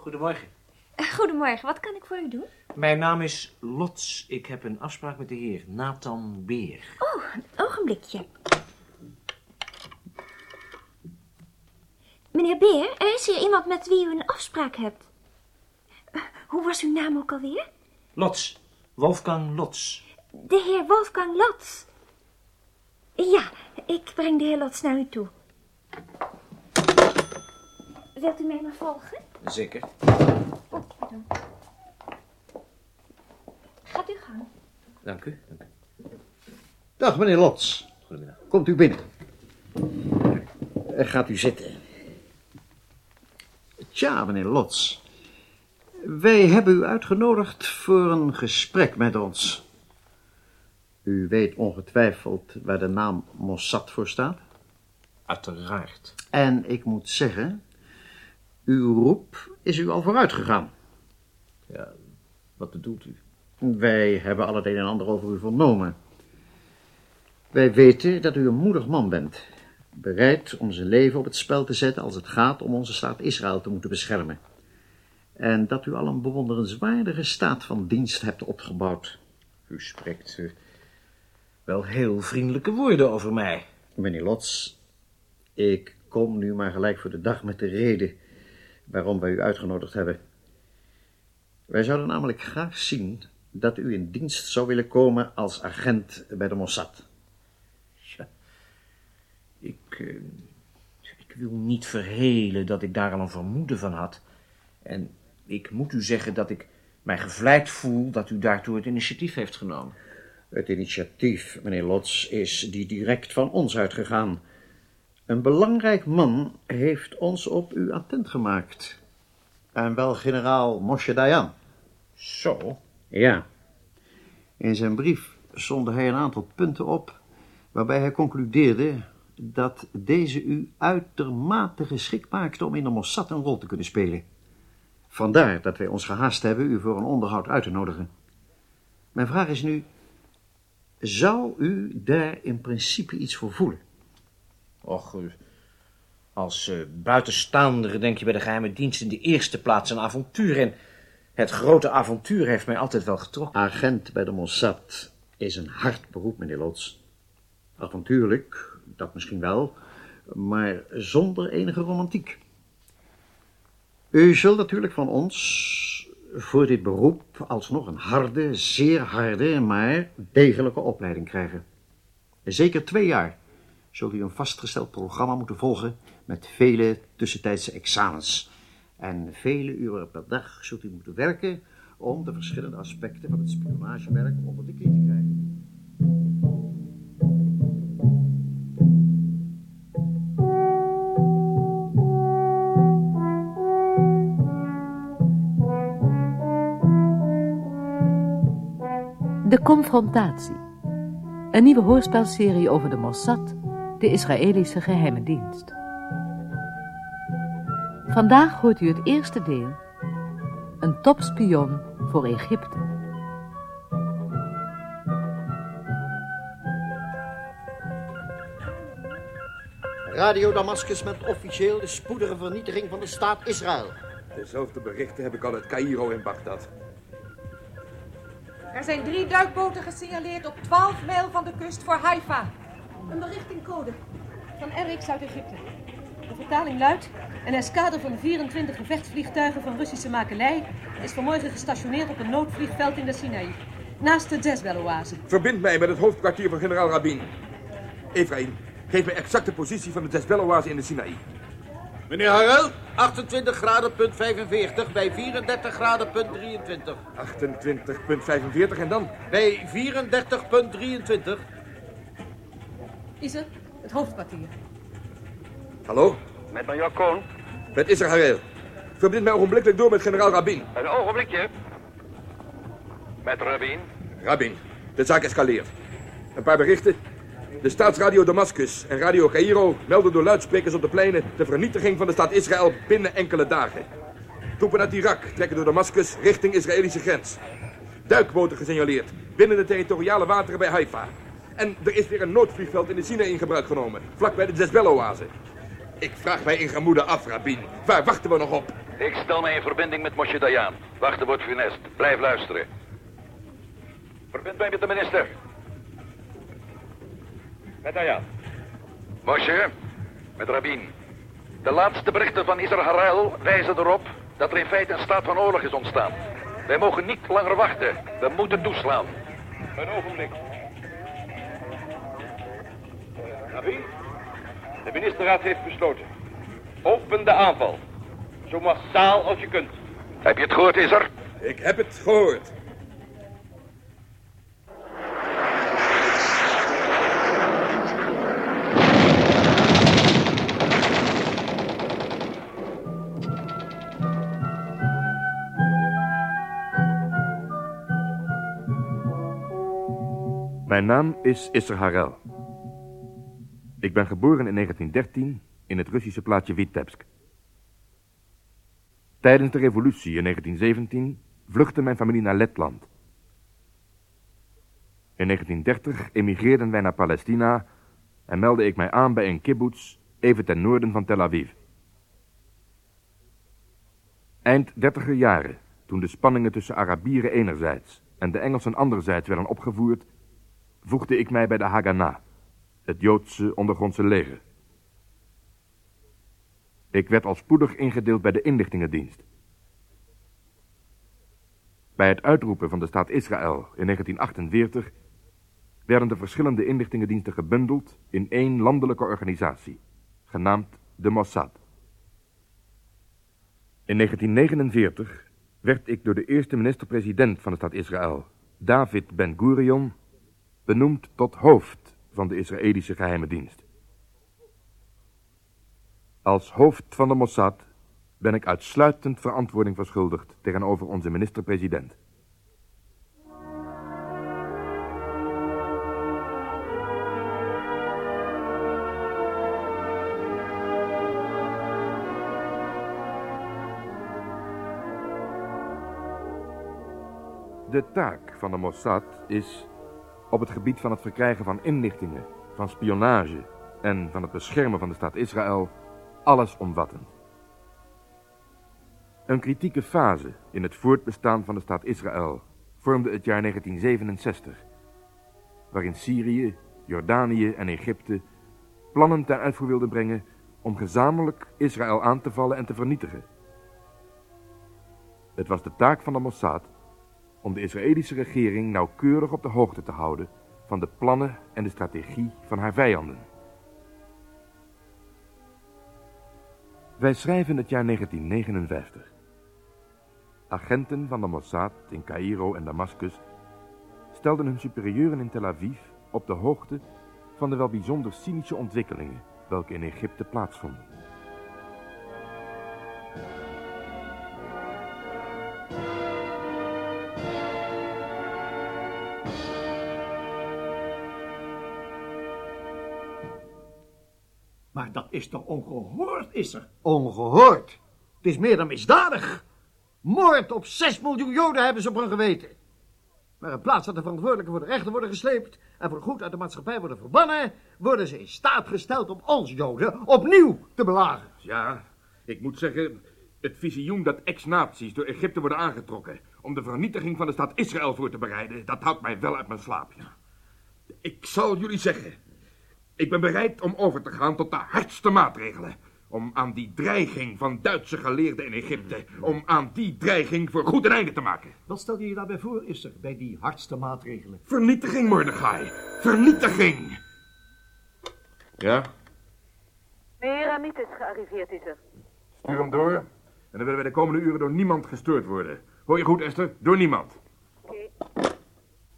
Goedemorgen. Goedemorgen, wat kan ik voor u doen? Mijn naam is Lots. Ik heb een afspraak met de heer Nathan Beer. Oh, een ogenblikje. Meneer Beer, er is hier iemand met wie u een afspraak hebt. Eh, Hoe was uw naam ook alweer? Lots. Wolfgang Lots. De heer Wolfgang Lots. Ja, ik breng de heer Lots naar u toe. Wilt u mij maar volgen? Zeker. Gaat u gang. Dank u. Dank u. Dag, meneer Lots. Goedemiddag. Komt u binnen. Gaat u zitten. Tja, meneer Lots. Wij hebben u uitgenodigd voor een gesprek met ons. U weet ongetwijfeld waar de naam Mossad voor staat. Uiteraard. En ik moet zeggen, uw roep is u al vooruit gegaan. Ja, wat bedoelt u? Wij hebben al het een en ander over u vernomen. Wij weten dat u een moedig man bent. Bereid om zijn leven op het spel te zetten als het gaat om onze staat Israël te moeten beschermen. En dat u al een bewonderenswaardige staat van dienst hebt opgebouwd. U spreekt eh, wel heel vriendelijke woorden over mij. Meneer Lots, ik kom nu maar gelijk voor de dag met de reden waarom wij u uitgenodigd hebben. Wij zouden namelijk graag zien dat u in dienst zou willen komen als agent bij de Mossad. Ik, eh, ik wil niet verhelen dat ik daar al een vermoeden van had. En ik moet u zeggen dat ik mij gevleid voel dat u daartoe het initiatief heeft genomen. Het initiatief, meneer Lots, is die direct van ons uitgegaan. Een belangrijk man heeft ons op u attent gemaakt. En wel generaal Moshe Dayan. Zo? Ja. In zijn brief somde hij een aantal punten op, waarbij hij concludeerde dat deze u uitermate geschikt maakte om in de Mossad een rol te kunnen spelen. Vandaar dat wij ons gehaast hebben u voor een onderhoud uit te nodigen. Mijn vraag is nu, zou u daar in principe iets voor voelen? Och, als eh, buitenstaander denk je bij de geheime dienst in de eerste plaats een avontuur. En het grote avontuur heeft mij altijd wel getrokken. Agent bij de Mossad is een hard beroep, meneer Lots. Avontuurlijk, dat misschien wel, maar zonder enige romantiek. U zult natuurlijk van ons voor dit beroep alsnog een harde, zeer harde, maar degelijke opleiding krijgen. Zeker twee jaar zult u een vastgesteld programma moeten volgen met vele tussentijdse examens. En vele uren per dag zult u moeten werken om de verschillende aspecten van het spionagewerk onder de knie te krijgen. De confrontatie. Een nieuwe hoorspelserie over de Mossad, de Israëlische geheime dienst. Vandaag hoort u het eerste deel. Een topspion voor Egypte. Radio Damascus met officieel de spoedige vernietiging van de staat Israël. Dezelfde berichten heb ik al uit Cairo en Bagdad. Er zijn drie duikboten gesignaleerd op 12 mijl van de kust voor Haifa. Een bericht in code van RX uit Egypte. De vertaling luidt... Een eskadre van 24 gevechtsvliegtuigen van Russische makelij... is vanmorgen gestationeerd op een noodvliegveld in de Sinaï. Naast de Jezbel-oase. Verbind mij met het hoofdkwartier van generaal Rabin. Ephraim, geef me exact de positie van de Jezbel-oase in de Sinaï. Meneer Harel, 28 graden punt 45 bij 34 graden punt 23. 28,45 en dan? Bij 34 punt 23. Is er het hoofdkwartier. Hallo? Met major Koon. Met Israël. Verbind mij ogenblikkelijk door met generaal Rabin. Een ogenblikje. Met Rabin. Rabin, de zaak escaleert. Een paar berichten. De staatsradio Damascus en radio Cairo melden door luidsprekers op de pleinen de vernietiging van de staat Israël binnen enkele dagen. Troepen uit Irak trekken door Damascus richting Israëlische grens. Duikboten gesignaleerd binnen de territoriale wateren bij Haifa. En er is weer een noodvliegveld in de Sinaï in gebruik genomen, vlakbij de Jezbel-oase. Ik vraag mij in gemoede af, Rabin. Waar wachten we nog op? Ik stel mij in verbinding met Moshe Dayan. Wachten wordt funest. Blijf luisteren. Verbind mij met de minister. Met Dayan. Moshe, met Rabin. De laatste berichten van Israël wijzen erop dat er in feite een staat van oorlog is ontstaan. Wij mogen niet langer wachten. We moeten toeslaan. Een ogenblik. De ministerraad heeft besloten. Open de aanval. Zo massaal als je kunt. Heb je het gehoord, Isar? Ik heb het gehoord. Mijn naam is Isser Harel. Ik ben geboren in 1913 in het Russische plaatsje Vitebsk. Tijdens de revolutie in 1917 vluchtte mijn familie naar Letland. In 1930 emigreerden wij naar Palestina en meldde ik mij aan bij een kibbutz even ten noorden van Tel Aviv. Eind dertiger jaren, toen de spanningen tussen Arabieren enerzijds en de Engelsen anderzijds werden opgevoerd, voegde ik mij bij de Haganah, het Joodse ondergrondse leger. Ik werd al spoedig ingedeeld bij de inlichtingendienst. Bij het uitroepen van de staat Israël in 1948 werden de verschillende inlichtingendiensten gebundeld in één landelijke organisatie, genaamd de Mossad. In 1949 werd ik door de eerste minister-president van de staat Israël, David Ben-Gurion, benoemd tot hoofd van de Israëlische geheime dienst. Als hoofd van de Mossad ben ik uitsluitend verantwoording verschuldigd tegenover onze minister-president. De taak van de Mossad is op het gebied van het verkrijgen van inlichtingen, van spionage en van het beschermen van de staat Israël allesomvattend. Een kritieke fase in het voortbestaan van de staat Israël vormde het jaar 1967, waarin Syrië, Jordanië en Egypte plannen ten uitvoer wilden brengen om gezamenlijk Israël aan te vallen en te vernietigen. Het was de taak van de Mossad om de Israëlische regering nauwkeurig op de hoogte te houden van de plannen en de strategie van haar vijanden. Wij schrijven het jaar 1959. Agenten van de Mossad in Cairo en Damascus stelden hun superieuren in Tel Aviv op de hoogte van de wel bijzonder cynische ontwikkelingen welke in Egypte plaatsvonden. Maar dat is toch ongehoord, is er? Ongehoord. Het is meer dan misdadig. Moord op 6 miljoen Joden hebben ze op hun geweten. Maar in plaats dat de verantwoordelijken voor de rechter worden gesleept en voor goed uit de maatschappij worden verbannen, worden ze in staat gesteld om ons Joden opnieuw te belagen. Ja, ik moet zeggen, het visioen dat ex-nazi's door Egypte worden aangetrokken om de vernietiging van de staat Israël voor te bereiden, dat houdt mij wel uit mijn slaap. Ja. Ik zal jullie zeggen, ik ben bereid om over te gaan tot de hardste maatregelen. Om aan die dreiging van Duitse geleerden in Egypte, om aan die dreiging voor goed een einde te maken. Wat stel je je daarbij voor, is er, bij die hardste maatregelen? Vernietiging, Mordechai. Vernietiging. Ja, Meneer Amit is gearriveerd, is er. stuur hem door. En dan willen wij de komende uren door niemand gestoord worden. Hoor je goed, Esther? Door niemand.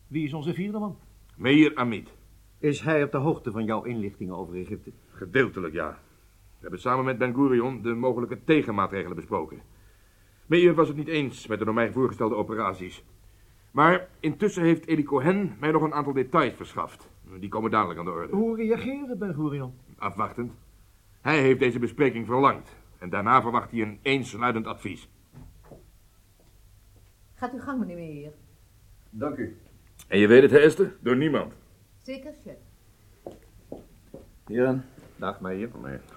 Wie is onze vierde man? Meir Amit. Is hij op de hoogte van jouw inlichtingen over Egypte? Gedeeltelijk, ja. We hebben samen met Ben Gurion de mogelijke tegenmaatregelen besproken. Meir was het niet eens met de door mij voorgestelde operaties. Maar intussen heeft Eli Cohen mij nog een aantal details verschaft. Die komen dadelijk aan de orde. Hoe reageerde Ben Gurion? Afwachtend. Hij heeft deze bespreking verlangd. En daarna verwacht hij een eensluidend advies. Gaat uw gang, meneer. Dank u. En je weet het, hè, Esther? Door niemand. Zeker, chef. Heren, Dag, Meijer.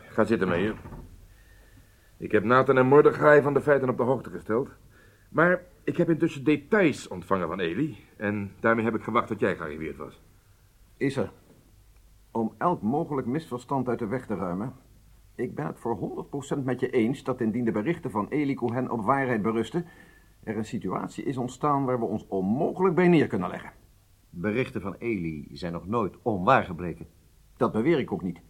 Ga zitten, Meir. Ik heb Nathan en Mordechai van de feiten op de hoogte gesteld. Maar ik heb intussen details ontvangen van Eli. En daarmee heb ik gewacht tot jij gearriveerd was. Is er. Om elk mogelijk misverstand uit de weg te ruimen. Ik ben het voor 100% met je eens dat indien de berichten van Eli Cohen op waarheid berusten, er een situatie is ontstaan waar we ons onmogelijk bij neer kunnen leggen. Berichten van Eli zijn nog nooit onwaar gebleken. Dat beweer ik ook niet.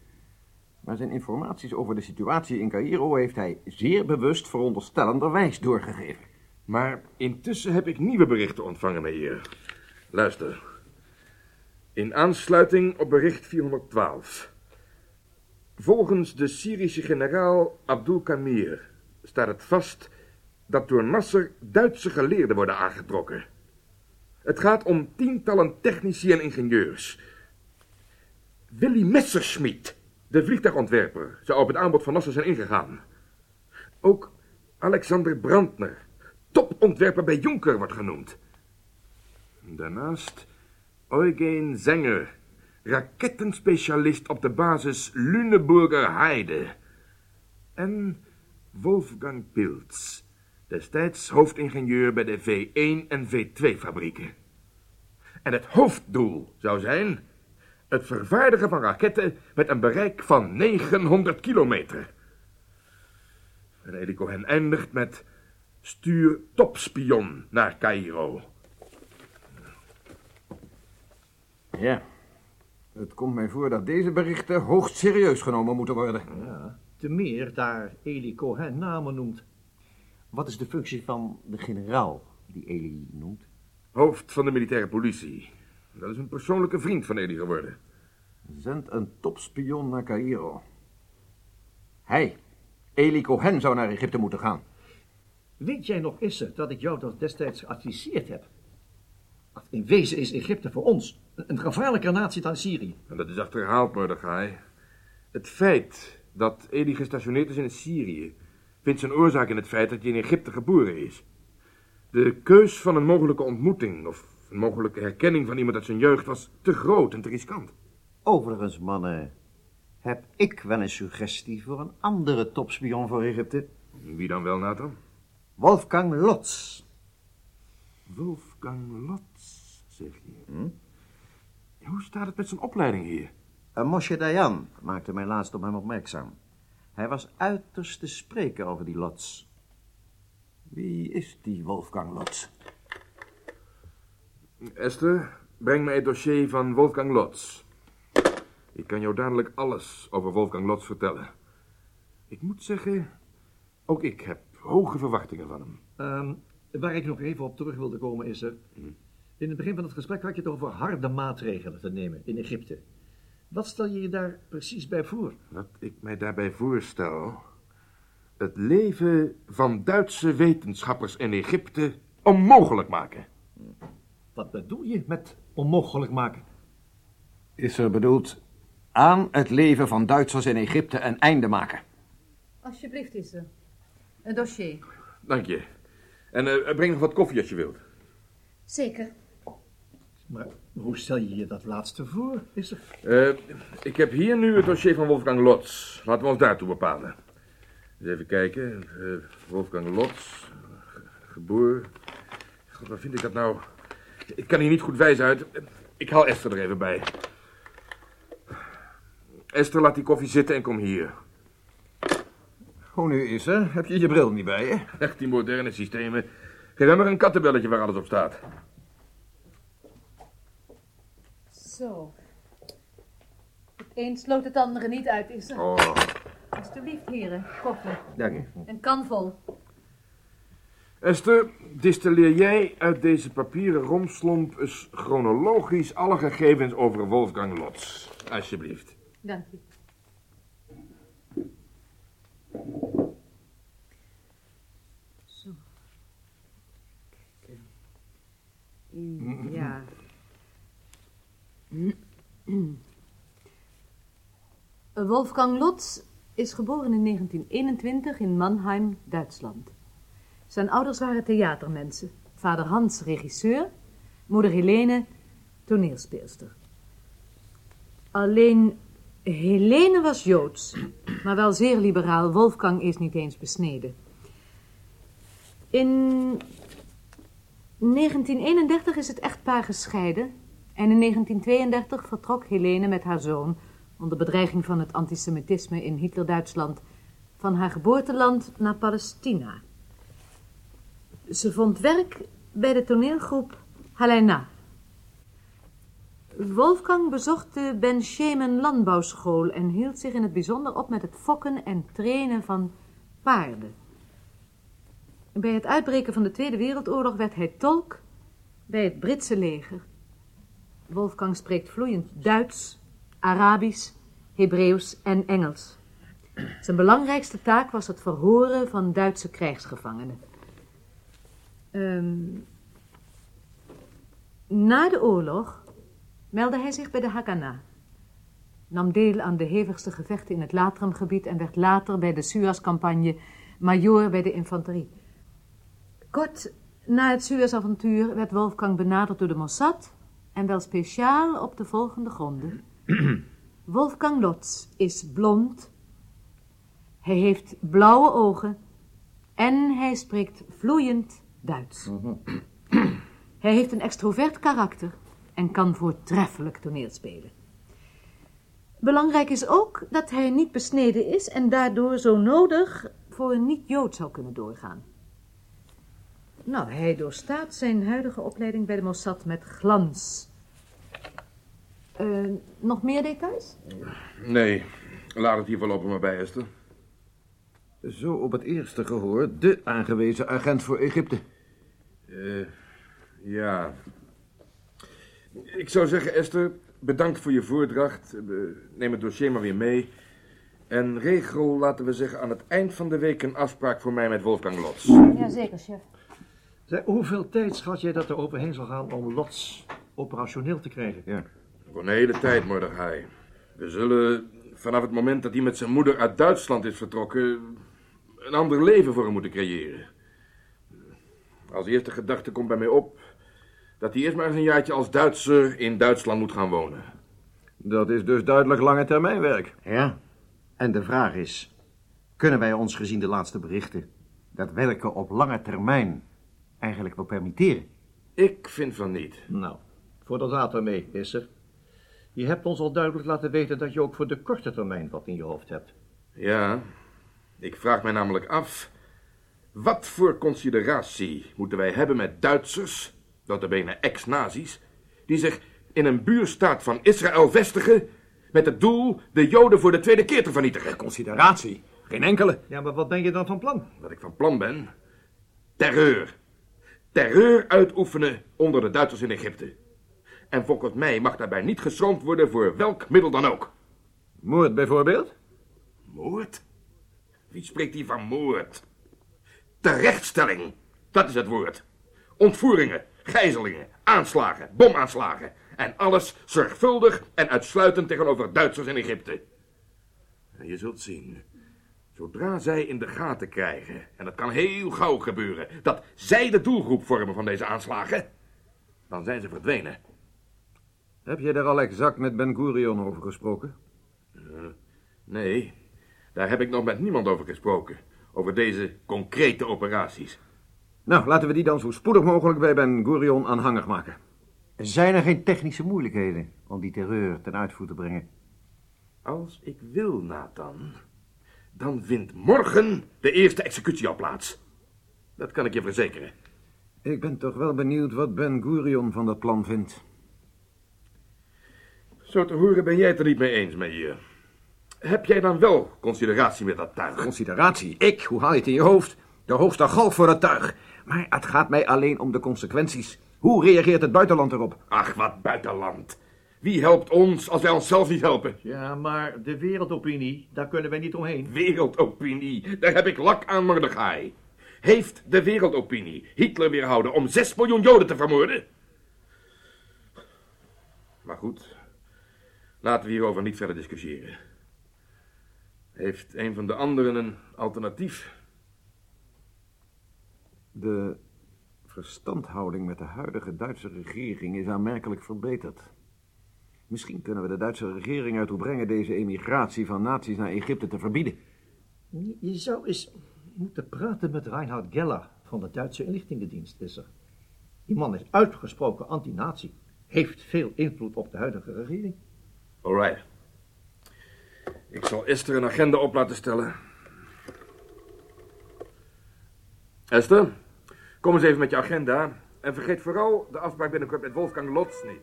Maar zijn informaties over de situatie in Cairo heeft hij zeer bewust veronderstellenderwijs doorgegeven. Maar intussen heb ik nieuwe berichten ontvangen, meneer. Luister. In aansluiting op bericht 412. Volgens de Syrische generaal Abdul Kamir staat het vast dat door Nasser Duitse geleerden worden aangetrokken. Het gaat om tientallen technici en ingenieurs. Willy Messerschmidt, de vliegtuigontwerper, zou op het aanbod van Nasser zijn ingegaan. Ook Alexander Brandner, topontwerper bij Jonker, wordt genoemd. Daarnaast Eugen Zenger, rakettenspecialist op de basis Lüneburger Heide. En Wolfgang Pilz, destijds hoofdingenieur bij de V1 en V2 fabrieken. En het hoofddoel zou zijn het vervaardigen van raketten met een bereik van 900 kilometer. En Eli Cohen eindigt met stuur topspion naar Cairo. Ja, het komt mij voor dat deze berichten hoogst serieus genomen moeten worden. Ja, te meer daar Eli Cohen namen noemt. Wat is de functie van de generaal die Eli noemt? Hoofd van de militaire politie. Dat is een persoonlijke vriend van Eli geworden. Zend een topspion naar Cairo. Hij, Eli Cohen, zou naar Egypte moeten gaan. Weet jij nog, Isse, dat ik jou dat destijds geadviseerd heb? In wezen is Egypte voor ons een gevaarlijker natie dan Syrië. En dat is achterhaald, Mordechai. Het feit dat Eli gestationeerd is in Syrië... vindt zijn oorzaak in het feit dat hij in Egypte geboren is. De keus van een mogelijke ontmoeting... of een mogelijke herkenning van iemand uit zijn jeugd... was te groot en te riskant. Overigens, mannen, heb ik wel een suggestie voor een andere topspion voor Egypte. Wie dan wel, Nathan? Wolfgang Lotz. Wolfgang Lotz, zeg je. Hoe staat het met zijn opleiding hier? Uh, Moshe Dayan maakte mij laatst op hem opmerkzaam. Hij was uiterst te spreken over die Lotz. Wie is die Wolfgang Lotz? Esther, breng mij het dossier van Wolfgang Lotz. Ik kan jou dadelijk alles over Wolfgang Lotz vertellen. Ik moet zeggen, ook ik heb hoge verwachtingen van hem. Ehm, waar ik nog even op terug wilde komen is er... In het begin van het gesprek had je het over harde maatregelen te nemen in Egypte. Wat stel je je daar precies bij voor? Wat ik mij daarbij voorstel... het leven van Duitse wetenschappers in Egypte onmogelijk maken. Wat bedoel je met onmogelijk maken? Is er bedoeld aan het leven van Duitsers in Egypte een einde maken. Alsjeblieft, is er. Een dossier. Dank je. En eh, breng nog wat koffie als je wilt. Zeker. Maar hoe stel je je dat laatste voor, is er? Eh, ik heb hier nu het dossier van Wolfgang Lotz. Laten we ons daartoe bepalen. Eens even kijken. Eh, Wolfgang Lotz. ge- Geboren. God, waar vind ik dat nou? Ik kan hier niet goed wijzen uit. Ik haal Esther er even bij. Esther, laat die koffie zitten en kom hier. Hoe nu is er? Heb je je bril niet bij je? Echt, die moderne systemen. Geef hem maar een kattenbelletje waar alles op staat. Zo. Het een sloot het andere niet uit, is er. Oh. Alsjeblieft, heren. Koffie. Dank je. Een kan vol. Esther, distilleer jij uit deze papieren romslomp eens chronologisch alle gegevens over Wolfgang Lotz. Alsjeblieft. Dank je. Zo. Ja. Wolfgang Lotz is geboren in 1921 in Mannheim, Duitsland. Zijn ouders waren theatermensen. Vader Hans regisseur, moeder Helene toneelspeelster. Alleen Helene was Joods, maar wel zeer liberaal. Wolfgang is niet eens besneden. In 1931 is het echtpaar gescheiden en in 1932 vertrok Helene met haar zoon onder bedreiging van het antisemitisme in Hitler-Duitsland van haar geboorteland naar Palestina. Ze vond werk bij de toneelgroep Helena. Wolfgang bezocht de Ben Schemen landbouwschool en hield zich in het bijzonder op met het fokken en trainen van paarden. Bij het uitbreken van de Tweede Wereldoorlog werd hij tolk bij het Britse leger. Wolfgang spreekt vloeiend Duits, Arabisch, Hebreeuws en Engels. Zijn belangrijkste taak was het verhoren van Duitse krijgsgevangenen. Ehm, na de oorlog meldde hij zich bij de Haganah. Nam deel aan de hevigste gevechten in het Latrumgebied en werd later bij de Suez-campagne majoor bij de infanterie. Kort na het Suez-avontuur werd Wolfgang benaderd door de Mossad en wel speciaal op de volgende gronden. Wolfgang Lotz is blond, hij heeft blauwe ogen en hij spreekt vloeiend Duits. Hij heeft een extrovert karakter en kan voortreffelijk toneel spelen. Belangrijk is ook dat hij niet besneden is en daardoor zo nodig voor een niet-Jood zou kunnen doorgaan. Nou, hij doorstaat zijn huidige opleiding bij de Mossad met glans. Uh, nog meer details? Nee, laat het hier voorlopig maar bij, Esther. Zo op het eerste gehoor de aangewezen agent voor Egypte. Uh, ja. Ik zou zeggen, Esther, bedankt voor je voordracht. Neem het dossier maar weer mee. En regel, laten we zeggen, aan het eind van de week een afspraak voor mij met Wolfgang Lots. Jazeker, chef. Zeg, hoeveel tijd schat jij dat er overheen zal gaan om Lots operationeel te krijgen? Ja. Voor een hele tijd, Mordechai. We zullen vanaf het moment dat hij met zijn moeder uit Duitsland is vertrokken... een ander leven voor hem moeten creëren. Als eerste gedachte komt bij mij op dat hij eerst maar eens een jaartje als Duitser in Duitsland moet gaan wonen. Dat is dus duidelijk lange termijnwerk. Ja, en de vraag is, kunnen wij ons gezien de laatste berichten dat werken op lange termijn eigenlijk wel permitteren? Ik vind van niet. Nou, voor dat later mee, is er. Je hebt ons al duidelijk laten weten dat je ook voor de korte termijn wat in je hoofd hebt. Ja, ik vraag mij namelijk af... wat voor consideratie moeten wij hebben met Duitsers notabene ex-nazi's, die zich in een buurstaat van Israël vestigen met het doel de Joden voor de tweede keer te vernietigen. Consideratie? Geen enkele. Ja, maar wat ben je dan van plan? Wat ik van plan ben? Terreur. Terreur uitoefenen onder de Duitsers in Egypte. En volgens mij mag daarbij niet geschroomd worden voor welk middel dan ook. Moord bijvoorbeeld? Moord? Wie spreekt hier van moord? Terechtstelling, dat is het woord. Ontvoeringen, gijzelingen, aanslagen, bomaanslagen. En alles zorgvuldig en uitsluitend tegenover Duitsers in Egypte. Je zult zien, zodra zij in de gaten krijgen, en dat kan heel gauw gebeuren, dat zij de doelgroep vormen van deze aanslagen, dan zijn ze verdwenen. Heb jij daar al exact met Ben Gurion over gesproken? Uh, nee, daar heb ik nog met niemand over gesproken. Over deze concrete operaties. Nou, laten we die dan zo spoedig mogelijk bij Ben Gurion aanhangig maken. Zijn er geen technische moeilijkheden om die terreur ten uitvoer te brengen? Als ik wil, Nathan, dan vindt morgen de eerste executie al plaats. Dat kan ik je verzekeren. Ik ben toch wel benieuwd wat Ben Gurion van dat plan vindt. Zo te horen ben jij het er niet mee eens met je. Heb jij dan wel consideratie met dat tuig? Consideratie? Ik? Hoe haal je het in je hoofd? De hoogste galg voor het tuig. Maar het gaat mij alleen om de consequenties. Hoe reageert het buitenland erop? Ach, wat buitenland. Wie helpt ons als wij onszelf niet helpen? Ja, maar de wereldopinie, daar kunnen wij niet omheen. Wereldopinie, daar heb ik lak aan Mordechai. Heeft de wereldopinie Hitler weerhouden om 6 miljoen Joden te vermoorden? Maar goed, laten we hierover niet verder discussiëren. Heeft een van de anderen een alternatief? De verstandhouding met de huidige Duitse regering is aanmerkelijk verbeterd. Misschien kunnen we de Duitse regering ertoe brengen deze emigratie van nazi's naar Egypte te verbieden. Je- Je zou eens moeten praten met Reinhard Geller van de Duitse inlichtingendienst, is er. Die man is uitgesproken anti-nazi. Heeft veel invloed op de huidige regering. Alright. Ik zal Esther een agenda op laten stellen. Esther, kom eens even met je agenda. En vergeet vooral de afspraak binnenkort met Wolfgang Lotz niet.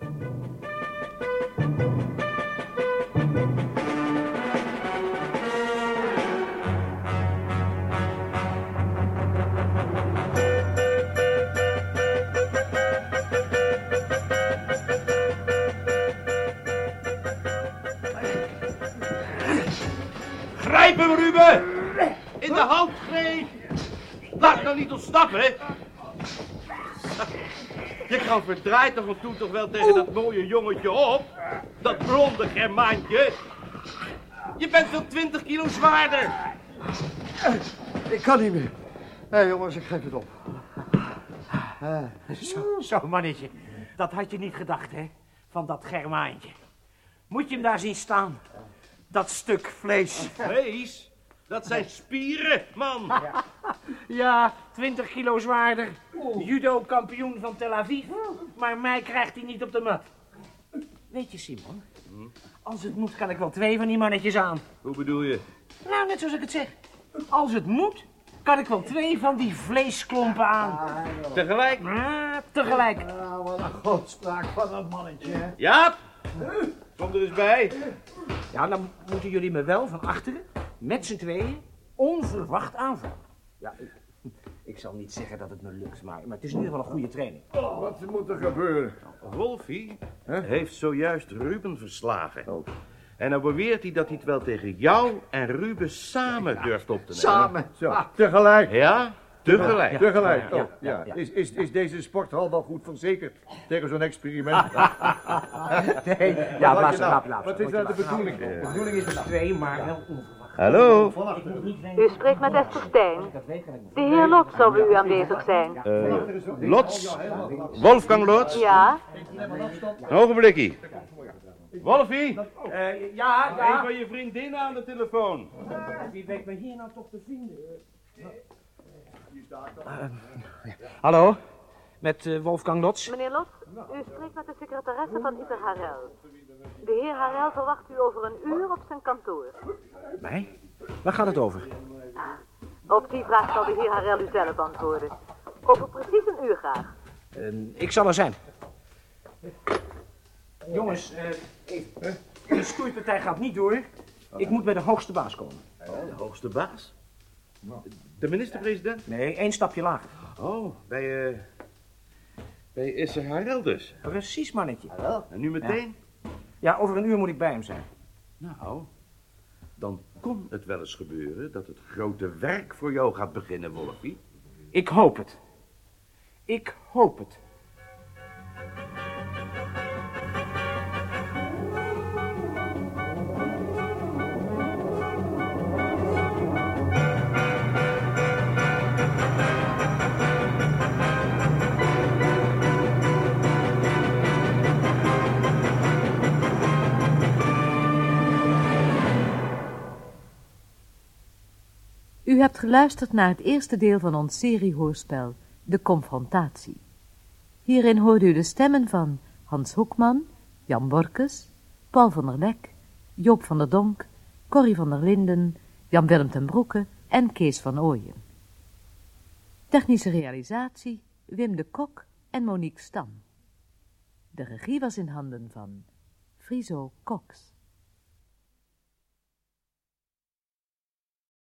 Ontsnappen, hè? Je kan verdraaid toch en toe toch wel tegen dat mooie jongetje op? Dat blonde Germaantje? Je bent wel 20 kilo zwaarder. Ik kan niet meer. Hé jongens, ik geef het op. Zo, zo, mannetje. Dat had je niet gedacht, hè? Van dat Germaantje. Moet je hem daar zien staan? Dat stuk vlees. Vlees? Dat zijn spieren, man. Ja, 20 kilo zwaarder. Judo-kampioen van Tel Aviv. Maar mij krijgt hij niet op de mat. Weet je, Simon? Als het moet, kan ik wel twee van die mannetjes aan. Hoe bedoel je? Nou, net zoals ik het zeg. Als het moet, kan ik wel twee van die vleesklompen aan. Tegelijk? Ja, tegelijk. wat een grootspraak van dat mannetje, hè? Jaap! Kom er eens bij. Ja, dan moeten jullie me wel van achteren, met z'n tweeën, onverwacht aanvallen. Ja, ik, ik zal niet zeggen dat het me lukt, maar, maar het is in ieder geval een goede training. Wat moet er gebeuren? Wolfie heeft zojuist Ruben verslagen. En dan beweert hij dat hij het wel tegen jou en Ruben samen durft op te nemen. Samen. Zo, tegelijk. Ja, tegelijk. Tegelijk, Ja, oh, ja, ja. ja. Is, is, is deze sporthal wel goed verzekerd tegen zo'n experiment? Nee, ja, nou? blaas, blaas. Wat is nou de bedoeling? De bedoeling is met twee, maar wel onverwacht. Hallo? U spreekt met Esther Stijn. De heer Lot zou bij u aanwezig zijn. Eh, Lots? Wolfgang Lots? Ja? Een ogenblikkie. Wolfie? Eh, ja, Een ja. van je vriendinnen aan de telefoon. Wie weet me hier nou toch te vinden? Eh, hallo, met eh, Wolfgang Lots. Meneer Lot, u spreekt met de secretaresse van Ieper Harel. De heer Harel verwacht u over een uur op zijn kantoor. Mij? Waar gaat het over? Op die vraag zal de heer Harel u zelf antwoorden. Over precies een uur graag. Eh, ik zal er zijn. Jongens, eh, ik- de stoeipartij gaat niet door. Ik moet bij de hoogste baas komen. De hoogste baas? De minister-president? Nee, één stapje lager. Oh, bij, eh bij Harel dus. Precies, mannetje. En nu meteen? Ja, over een uur moet ik bij hem zijn. Nou, dan kon het wel eens gebeuren dat het grote werk voor jou gaat beginnen, Wolfie. Ik hoop het. Ik hoop het. U hebt geluisterd naar het eerste deel van ons seriehoorspel De Confrontatie. Hierin hoorde u de stemmen van Hans Hoekman, Jan Borkes, Paul van der Lek, Joop van der Donk, Corrie van der Linden, Jan-Willem ten Broeke en Kees van Ooyen. Technische realisatie Wim de Kok en Monique Stam. De regie was in handen van Friso Cox.